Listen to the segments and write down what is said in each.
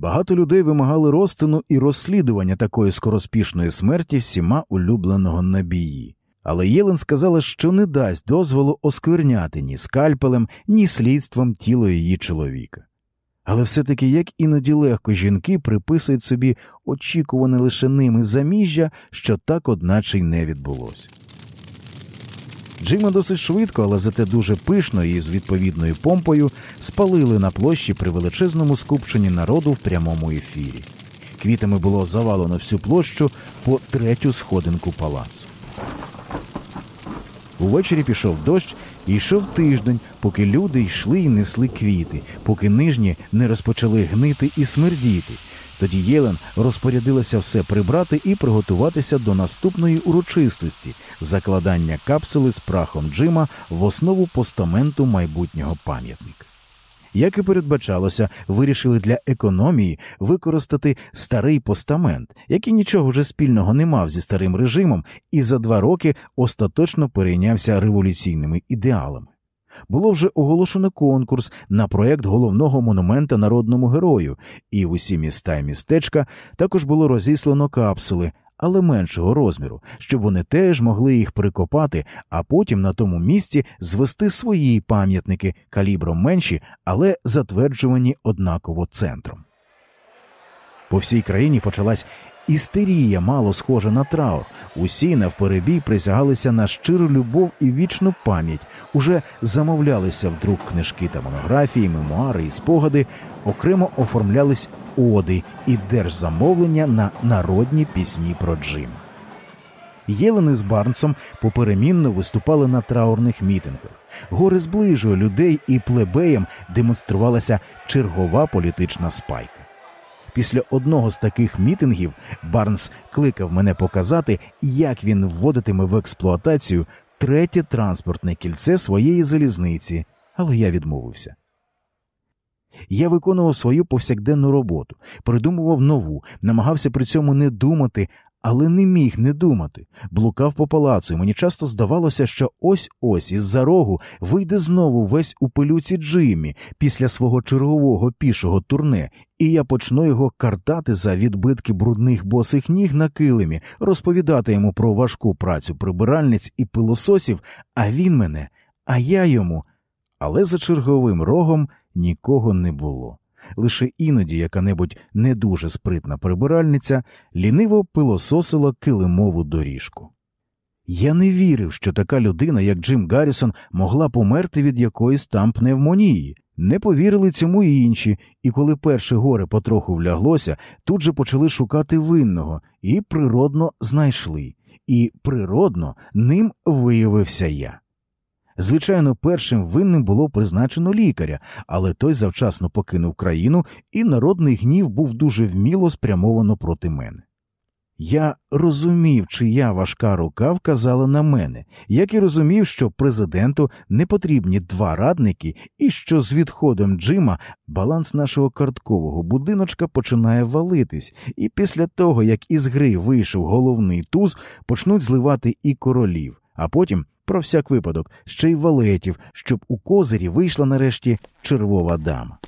Багато людей вимагали розтину і розслідування такої скороспішної смерті всіма улюбленого набії. Але Єлен сказала, що не дасть дозволу оскверняти ні скальпелем, ні слідством тіло її чоловіка. Але все-таки як іноді легко жінки приписують собі очікуване лише ними заміжжя, що так одначе й не відбулося. Джима досить швидко, але зате дуже пишно і з відповідною помпою спалили на площі при величезному скупченні народу в прямому ефірі. Квітами було завалено всю площу по третю сходинку палацу. Увечері пішов дощ і йшов тиждень, поки люди йшли і несли квіти, поки нижні не розпочали гнити і смердіти. Тоді Єлен розпорядилася все прибрати і приготуватися до наступної урочистості закладання капсули з прахом Джима в основу постаменту майбутнього пам'ятника. Як і передбачалося, вирішили для економії використати старий постамент, який нічого вже спільного не мав зі старим режимом, і за два роки остаточно перейнявся революційними ідеалами. Було вже оголошено конкурс на проект головного монумента народному герою, і в усі міста і містечка також було розіслано капсули, але меншого розміру, щоб вони теж могли їх прикопати, а потім на тому місці звести свої пам'ятники калібром менші, але затверджувані однаково центром. По всій країні почалась істерія, мало схожа на траур. Усі навперебій присягалися на щиру любов і вічну пам'ять, уже замовлялися вдруг книжки та монографії, мемуари і спогади, окремо оформлялись оди і держзамовлення на народні пісні про Джима. Єлени з Барнсом поперемінно виступали на траурних мітингах. Гори зближує людей і плебеям демонструвалася чергова політична спайка. Після одного з таких мітингів Барнс кликав мене показати, як він вводитиме в експлуатацію третє транспортне кільце своєї залізниці, але я відмовився. Я виконував свою повсякденну роботу, придумував нову, намагався при цьому не думати, але не міг не думати. Блукав по палацу, і мені часто здавалося, що ось ось із за рогу вийде знову весь у пилюці Джиммі після свого чергового пішого турне, і я почну його картати за відбитки брудних босих ніг на килимі, розповідати йому про важку працю прибиральниць і пилососів, а він мене, а я йому. Але за черговим рогом нікого не було. Лише іноді яка-небудь не дуже спритна прибиральниця ліниво пилососила килимову доріжку. Я не вірив, що така людина, як Джим Гаррісон, могла померти від якоїсь там пневмонії. Не повірили цьому і інші, і коли перше горе потроху вляглося, тут же почали шукати винного і природно знайшли, і природно ним виявився я. Звичайно, першим винним було призначено лікаря, але той завчасно покинув країну, і народний гнів був дуже вміло спрямовано проти мене. Я розумів, чия важка рука вказала на мене, як і розумів, що президенту не потрібні два радники, і що з відходом Джима баланс нашого карткового будиночка починає валитись, і після того, як із гри вийшов головний туз, почнуть зливати і королів, а потім про всяк випадок, ще й валетів, щоб у козирі вийшла нарешті червова дама.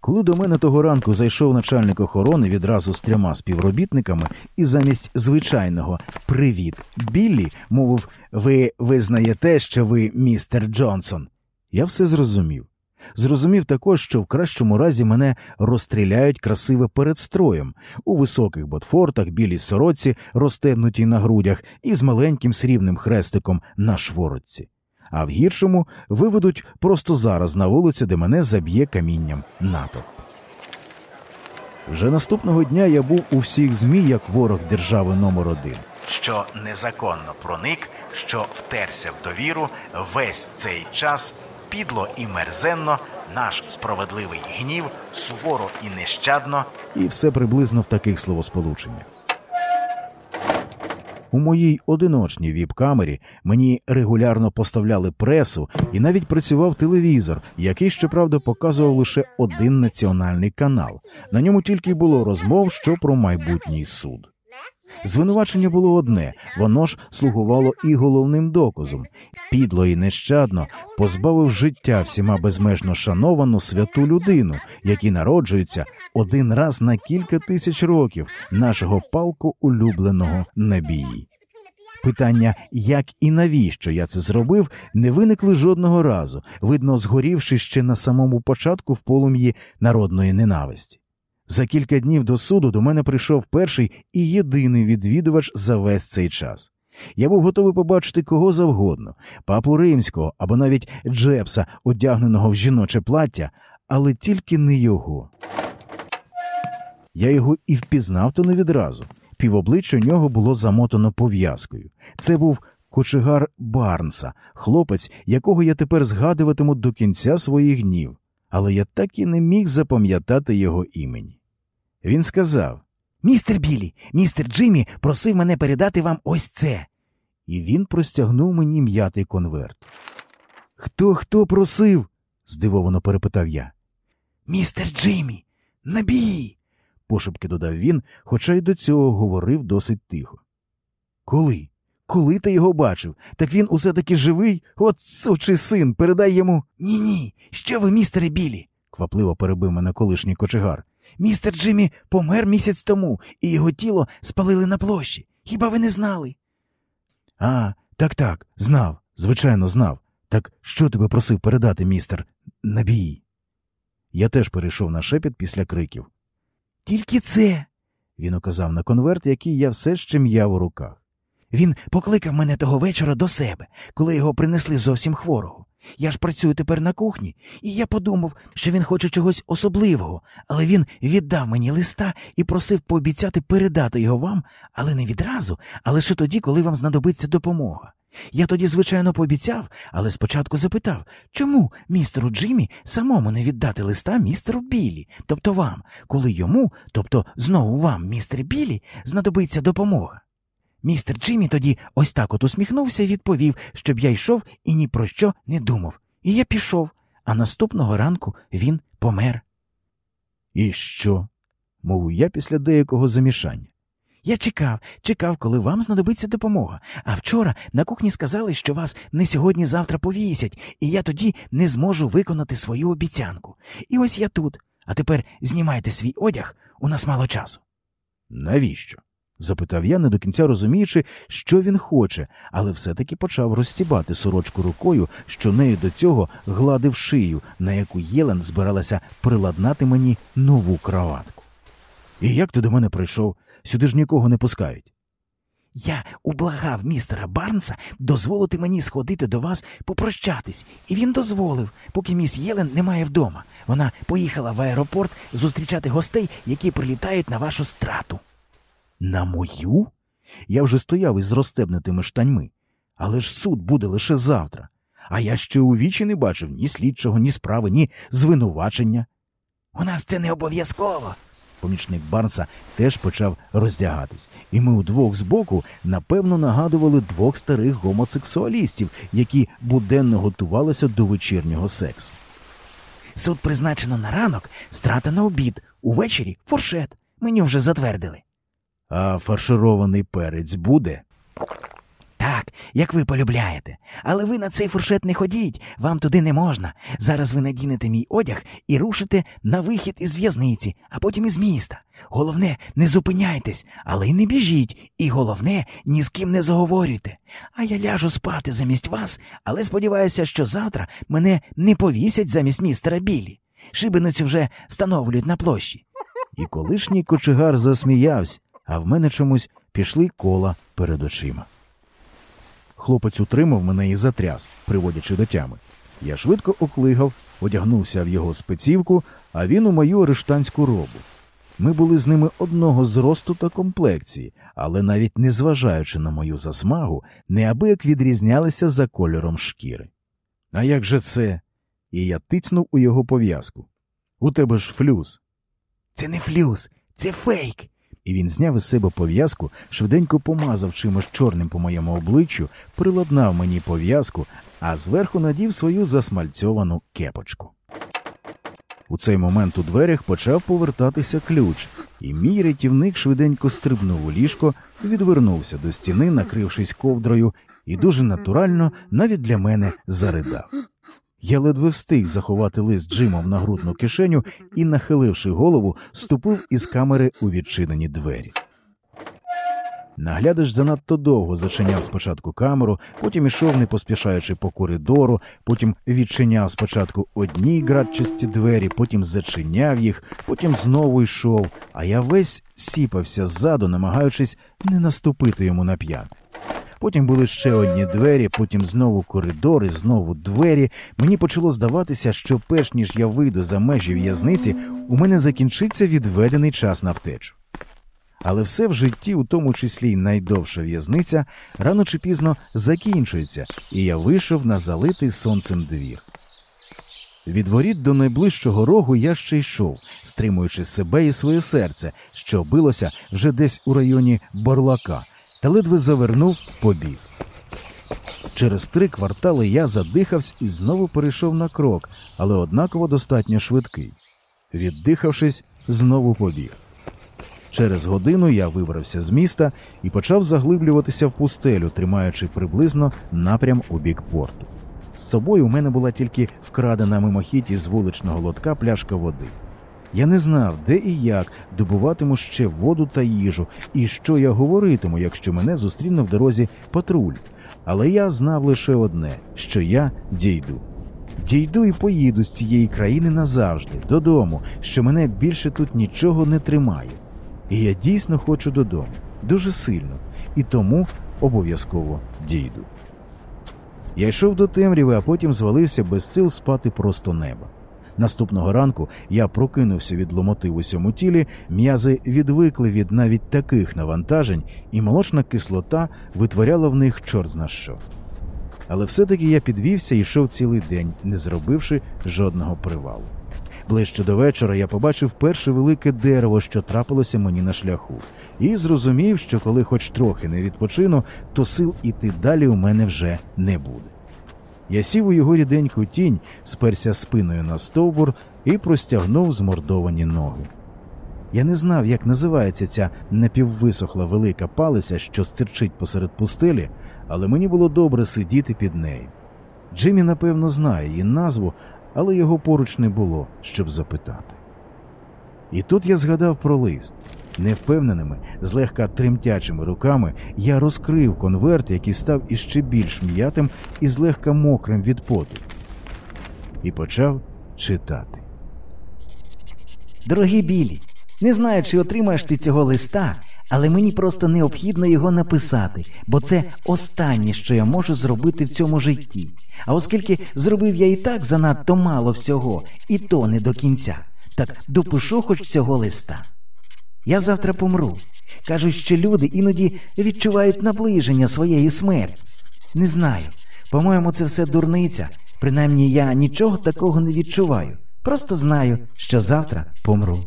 Коли до мене того ранку зайшов начальник охорони відразу з трьома співробітниками, і замість звичайного Привіт, Біллі, мовив, ви визнаєте, що ви містер Джонсон, я все зрозумів. Зрозумів також, що в кращому разі мене розстріляють красиво перед строєм, у високих ботфортах, білій сороці, розтебнутій на грудях, і з маленьким срібним хрестиком на шворотці. А в гіршому виведуть просто зараз на вулиці, де мене заб'є камінням натовп. Вже наступного дня я був у всіх ЗМІ як ворог держави номер один. Що незаконно проник, що втерся в довіру весь цей час підло і мерзенно, наш справедливий гнів, суворо і нещадно, і все приблизно в таких словосполученнях. У моїй одиночній віп-камері мені регулярно поставляли пресу і навіть працював телевізор, який, щоправда, показував лише один національний канал. На ньому тільки було розмов, що про майбутній суд. Звинувачення було одне, воно ж слугувало і головним доказом. Підло і нещадно позбавив життя всіма безмежно шановану святу людину, які народжуються один раз на кілька тисяч років нашого палко улюбленого набії. Питання, як і навіщо я це зробив, не виникли жодного разу, видно, згорівши ще на самому початку в полум'ї народної ненависті. За кілька днів до суду до мене прийшов перший і єдиний відвідувач за весь цей час. Я був готовий побачити кого завгодно папу римського або навіть Джепса, одягненого в жіноче плаття, але тільки не його. Я його і впізнав то не відразу. Півобличчя у нього було замотано пов'язкою. Це був кочегар Барнса, хлопець, якого я тепер згадуватиму до кінця своїх днів, але я так і не міг запам'ятати його імені. Він сказав Містер Білі, містер Джиммі просив мене передати вам ось це. І він простягнув мені м'ятий конверт. Хто хто просив? здивовано перепитав я. Містер Джиммі, набій. пошепки додав він, хоча й до цього говорив досить тихо. Коли? Коли ти його бачив? Так він усе таки живий? От сучий син, передай йому. Ні, ні. Що ви, містере Білі? квапливо перебив мене колишній кочегар. Містер Джиммі помер місяць тому, і його тіло спалили на площі. Хіба ви не знали? А, так, так, знав, звичайно, знав. Так що тебе просив передати, містер Набій? Я теж перейшов на шепіт після криків. Тільки це. Він указав на конверт, який я все ще м'яв у руках. Він покликав мене того вечора до себе, коли його принесли зовсім хворого. Я ж працюю тепер на кухні, і я подумав, що він хоче чогось особливого, але він віддав мені листа і просив пообіцяти передати його вам, але не відразу, а лише тоді, коли вам знадобиться допомога. Я тоді, звичайно, пообіцяв, але спочатку запитав, чому містеру Джиммі самому не віддати листа містеру Білі, тобто вам, коли йому, тобто знову вам, містер Білі, знадобиться допомога. Містер Джиммі тоді ось так от усміхнувся і відповів, щоб я йшов і ні про що не думав. І я пішов, а наступного ранку він помер. І що? мовив я після деякого замішання. Я чекав, чекав, коли вам знадобиться допомога. А вчора на кухні сказали, що вас не сьогодні-завтра повісять, і я тоді не зможу виконати свою обіцянку. І ось я тут. А тепер знімайте свій одяг, у нас мало часу. Навіщо? Запитав я, не до кінця розуміючи, що він хоче, але все-таки почав розстібати сорочку рукою, що нею до цього гладив шию, на яку Єлен збиралася приладнати мені нову краватку. І як ти до мене прийшов? Сюди ж нікого не пускають. Я ублагав містера Барнса дозволити мені сходити до вас попрощатись, і він дозволив, поки міс Єлен немає вдома. Вона поїхала в аеропорт зустрічати гостей, які прилітають на вашу страту. На мою? Я вже стояв із розстебнутими штаньми. Але ж суд буде лише завтра. А я ще у вічі не бачив ні слідчого, ні справи, ні звинувачення. У нас це не обов'язково. Помічник Барнса теж почав роздягатись, і ми удвох збоку напевно нагадували двох старих гомосексуалістів, які буденно готувалися до вечірнього сексу. Суд призначено на ранок, страта на обід, увечері фуршет. Меню вже затвердили. А фарширований перець буде? Так, як ви полюбляєте. Але ви на цей фуршет не ходіть, вам туди не можна. Зараз ви надінете мій одяг і рушите на вихід із в'язниці, а потім із міста. Головне, не зупиняйтесь, але й не біжіть, і головне, ні з ким не заговорюйте. А я ляжу спати замість вас, але сподіваюся, що завтра мене не повісять замість містера Білі. Шибеницю вже встановлюють на площі. І колишній кочегар засміявся, а в мене чомусь пішли кола перед очима. Хлопець утримав мене і затряс, приводячи до тями. Я швидко оклигав, одягнувся в його спецівку, а він у мою арештанську робу. Ми були з ними одного зросту та комплекції, але навіть незважаючи на мою засмагу, неабияк відрізнялися за кольором шкіри. А як же це? І я тицнув у його пов'язку. У тебе ж флюс. Це не флюс, це фейк. І він зняв із себе пов'язку, швиденько помазав чимось чорним по моєму обличчю, приладнав мені пов'язку, а зверху надів свою засмальцьовану кепочку. У цей момент у дверях почав повертатися ключ, і мій рятівник швиденько стрибнув у ліжко, відвернувся до стіни, накрившись ковдрою, і дуже натурально навіть для мене заридав. Я ледве встиг заховати лист Джима в нагрудну кишеню і, нахиливши голову, ступив із камери у відчинені двері. Наглядач занадто довго зачиняв спочатку камеру, потім ішов, не поспішаючи по коридору, потім відчиняв спочатку одні градчасті двері, потім зачиняв їх, потім знову йшов, а я весь сіпався ззаду, намагаючись не наступити йому на п'яти. Потім були ще одні двері, потім знову коридори, знову двері. Мені почало здаватися, що перш ніж я вийду за межі в'язниці, у мене закінчиться відведений час на втечу. Але все в житті, у тому числі й найдовша в'язниця, рано чи пізно закінчується, і я вийшов на залитий сонцем двір. Від воріт до найближчого рогу я ще йшов, стримуючи себе і своє серце, що билося вже десь у районі Барлака, та ледве завернув побіг. Через три квартали я задихався і знову перейшов на крок, але однаково достатньо швидкий. Віддихавшись, знову побіг. Через годину я вибрався з міста і почав заглиблюватися в пустелю, тримаючи приблизно напрям у бік порту. З собою у мене була тільки вкрадена мимохідь із вуличного лотка пляшка води. Я не знав, де і як добуватиму ще воду та їжу, і що я говоритиму, якщо мене зустріне в дорозі патруль. Але я знав лише одне, що я дійду. Дійду і поїду з цієї країни назавжди, додому, що мене більше тут нічого не тримає. І я дійсно хочу додому, дуже сильно, і тому обов'язково дійду. Я йшов до темряви, а потім звалився без сил спати просто неба. Наступного ранку я прокинувся від ломоти в усьому тілі, м'язи відвикли від навіть таких навантажень, і молочна кислота витворяла в них чорт зна що. Але все-таки я підвівся і йшов цілий день, не зробивши жодного привалу. Ближче до вечора я побачив перше велике дерево, що трапилося мені на шляху, і зрозумів, що коли хоч трохи не відпочину, то сил іти далі у мене вже не буде. Я сів у його ріденьку тінь, сперся спиною на стовбур і простягнув змордовані ноги. Я не знав, як називається ця напіввисохла велика палиця, що стирчить посеред пустелі, але мені було добре сидіти під нею. Джиммі, напевно, знає її назву, але його поруч не було, щоб запитати. І тут я згадав про лист. Невпевненими, злегка тремтячими руками я розкрив конверт, який став іще більш м'ятим і злегка мокрим від поту, і почав читати. Дорогі Білі, не знаю, чи отримаєш ти цього листа, але мені просто необхідно його написати, бо це останнє, що я можу зробити в цьому житті. А оскільки зробив я і так занадто мало всього, і то не до кінця, так допишу хоч цього листа. Я завтра помру. Кажуть, що люди іноді відчувають наближення своєї смерті. Не знаю. По-моєму, це все дурниця. Принаймні я нічого такого не відчуваю. Просто знаю, що завтра помру.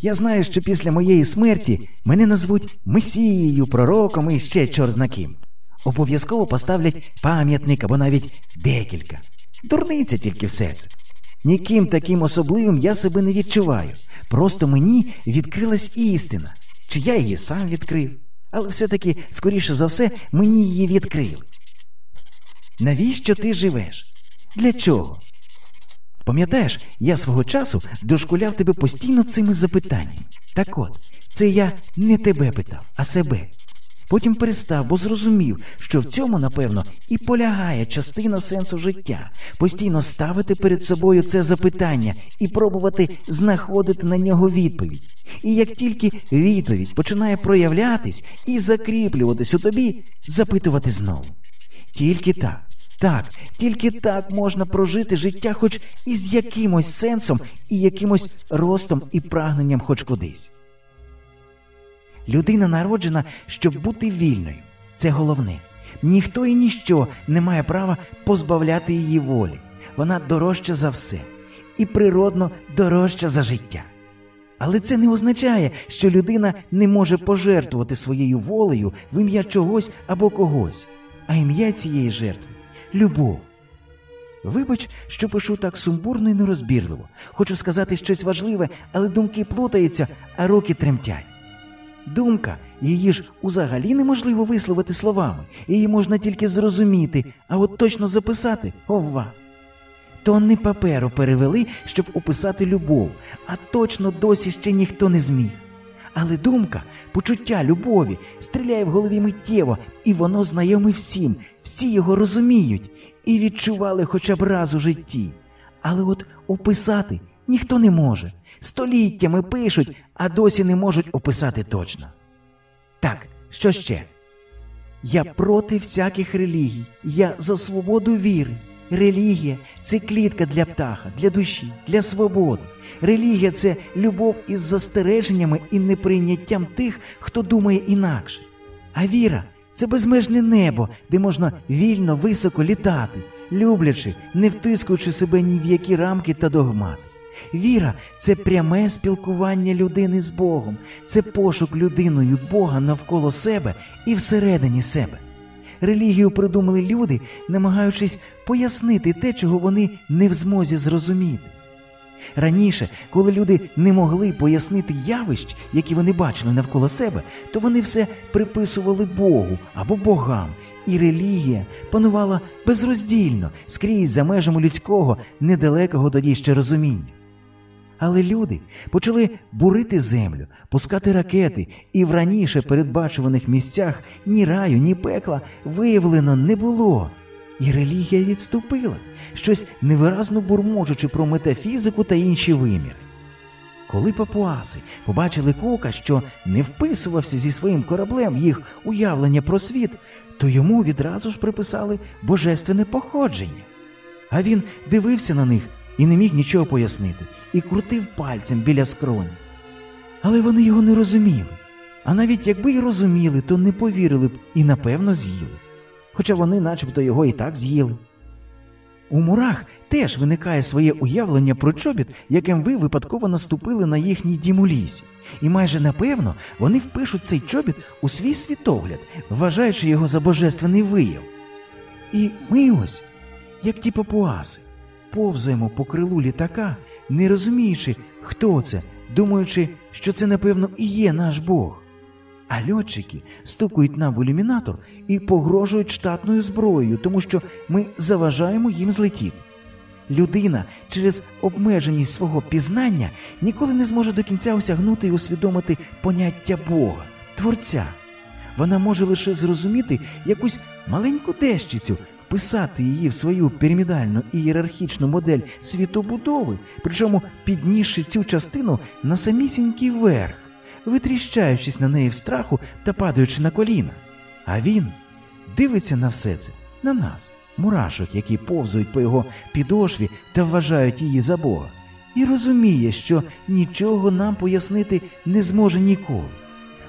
Я знаю, що після моєї смерті мене назвуть Месією, пророком і ще чорзнаким. Обов'язково поставлять пам'ятник або навіть декілька. Дурниця тільки все це. Ніким таким особливим я себе не відчуваю. Просто мені відкрилась істина, чи я її сам відкрив, але все-таки, скоріше за все, мені її відкрили. Навіщо ти живеш? Для чого? Пам'ятаєш, я свого часу дошкуляв тебе постійно цими запитаннями. Так от, це я не тебе питав, а себе. Потім перестав, бо зрозумів, що в цьому, напевно, і полягає частина сенсу життя постійно ставити перед собою це запитання і пробувати знаходити на нього відповідь. І як тільки відповідь починає проявлятись і закріплюватись у тобі, запитувати знову. Тільки так. Так, тільки так можна прожити життя, хоч із якимось сенсом і якимось ростом і прагненням, хоч кудись. Людина народжена, щоб бути вільною. Це головне. Ніхто і ніщо не має права позбавляти її волі. Вона дорожча за все і природно дорожча за життя. Але це не означає, що людина не може пожертвувати своєю волею в ім'я чогось або когось, а ім'я цієї жертви любов. Вибач, що пишу так сумбурно і нерозбірливо. Хочу сказати щось важливе, але думки плутаються, а руки тремтять. Думка, її ж узагалі неможливо висловити словами, її можна тільки зрозуміти, а от точно записати ова. Тонни паперу перевели, щоб описати любов, а точно досі ще ніхто не зміг. Але думка, почуття любові стріляє в голові миттєво, і воно знайоме всім, всі його розуміють і відчували хоча б раз у житті. Але от описати ніхто не може. Століттями пишуть, а досі не можуть описати точно. Так, що ще? Я проти всяких релігій. Я за свободу віри. Релігія це клітка для птаха, для душі, для свободи. Релігія це любов із застереженнями і неприйняттям тих, хто думає інакше. А віра це безмежне небо, де можна вільно, високо літати, люблячи, не втискуючи себе ні в які рамки та догмати. Віра це пряме спілкування людини з Богом, це пошук людиною Бога навколо себе і всередині себе. Релігію придумали люди, намагаючись пояснити те, чого вони не в змозі зрозуміти. Раніше, коли люди не могли пояснити явищ, які вони бачили навколо себе, то вони все приписували Богу або богам, і релігія панувала безроздільно скрізь за межами людського, недалекого тоді ще розуміння. Але люди почали бурити землю, пускати ракети, і в раніше передбачуваних місцях ні раю, ні пекла виявлено не було. І релігія відступила, щось невиразно бурмочучи про метафізику та інші виміри. Коли папуаси побачили кока, що не вписувався зі своїм кораблем їх уявлення про світ, то йому відразу ж приписали божественне походження. А він дивився на них і не міг нічого пояснити, і крутив пальцем біля скроні. Але вони його не розуміли. А навіть якби й розуміли, то не повірили б і напевно з'їли. Хоча вони начебто його і так з'їли. У мурах теж виникає своє уявлення про чобіт, яким ви випадково наступили на їхній дім у лісі, і майже напевно вони впишуть цей чобіт у свій світогляд, вважаючи його за божественний вияв. І ми ось, як ті папуаси, повзаємо по крилу літака, не розуміючи, хто це, думаючи, що це, напевно, і є наш Бог. А льотчики стукають нам в ілюмінатор і погрожують штатною зброєю, тому що ми заважаємо їм злетіти. Людина через обмеженість свого пізнання ніколи не зможе до кінця осягнути і усвідомити поняття Бога, Творця. Вона може лише зрозуміти якусь маленьку дещицю, вписати її в свою пірамідальну і ієрархічну модель світобудови, причому піднісши цю частину на самісінький верх, витріщаючись на неї в страху та падаючи на коліна. А він дивиться на все це, на нас, мурашок, які повзують по його підошві та вважають її за Бога, і розуміє, що нічого нам пояснити не зможе ніколи.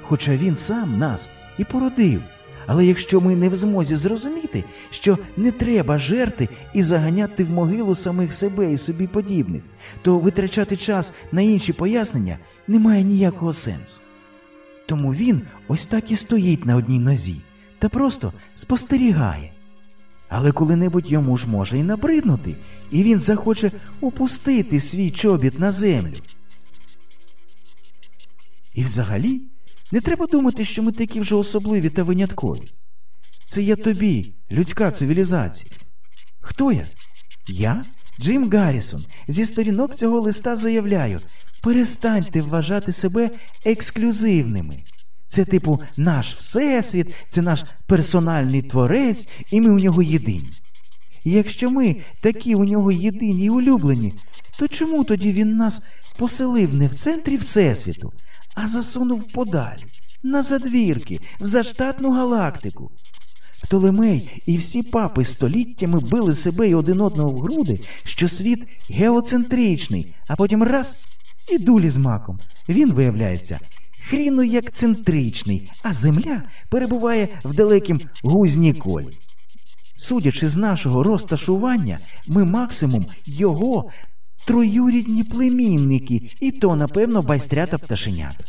Хоча він сам нас і породив. Але якщо ми не в змозі зрозуміти, що не треба жерти і заганяти в могилу самих себе і собі подібних, то витрачати час на інші пояснення немає ніякого сенсу. Тому він ось так і стоїть на одній нозі та просто спостерігає. Але коли-небудь йому ж може і набриднути, і він захоче опустити свій чобіт на землю. І взагалі не треба думати, що ми такі вже особливі та виняткові. Це я тобі, людська цивілізація. Хто я? Я, Джим Гаррісон, зі сторінок цього листа заявляю: перестаньте вважати себе ексклюзивними. Це, типу, наш всесвіт, це наш персональний творець, і ми у нього єдині. І якщо ми такі у нього єдині і улюблені, то чому тоді він нас поселив не в центрі Всесвіту, а засунув подалі, на задвірки, в заштатну галактику? Птолемей і всі папи століттями били себе і один одного в груди, що світ геоцентричний, а потім раз і дулі з маком. Він виявляється хріну як центричний, а земля перебуває в далекім гузні колі. Судячи з нашого розташування, ми максимум його троюрідні племінники, і то, напевно, байстрята пташенята.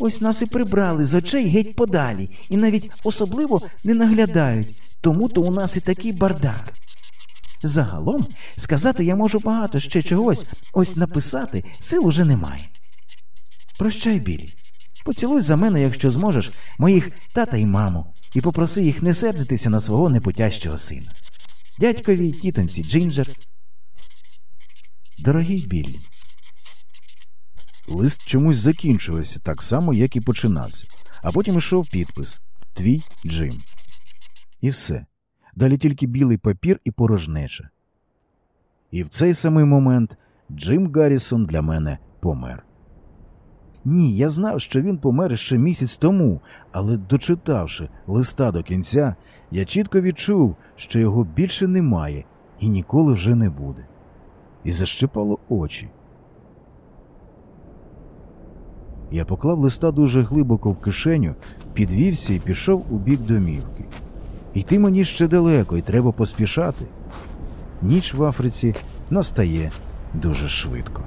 Ось нас і прибрали з очей геть подалі, і навіть особливо не наглядають, тому то у нас і такий бардак. Загалом сказати я можу багато ще чогось, ось написати сил уже немає. Прощай, Білі. Поцілуй за мене, якщо зможеш, моїх тата і маму, і попроси їх не сердитися на свого непутящого сина. Дядькові й тітоньці Джинджер. Дорогий Біллі. Лист чомусь закінчувався так само, як і починався, а потім йшов підпис Твій Джим. І все. Далі тільки білий папір і порожнеча. І в цей самий момент Джим Гаррісон для мене помер. Ні, я знав, що він помер ще місяць тому, але дочитавши листа до кінця, я чітко відчув, що його більше немає і ніколи вже не буде. І защипало очі. Я поклав листа дуже глибоко в кишеню, підвівся і пішов у бік домівки. Йти мені ще далеко, і треба поспішати. Ніч в Африці настає дуже швидко.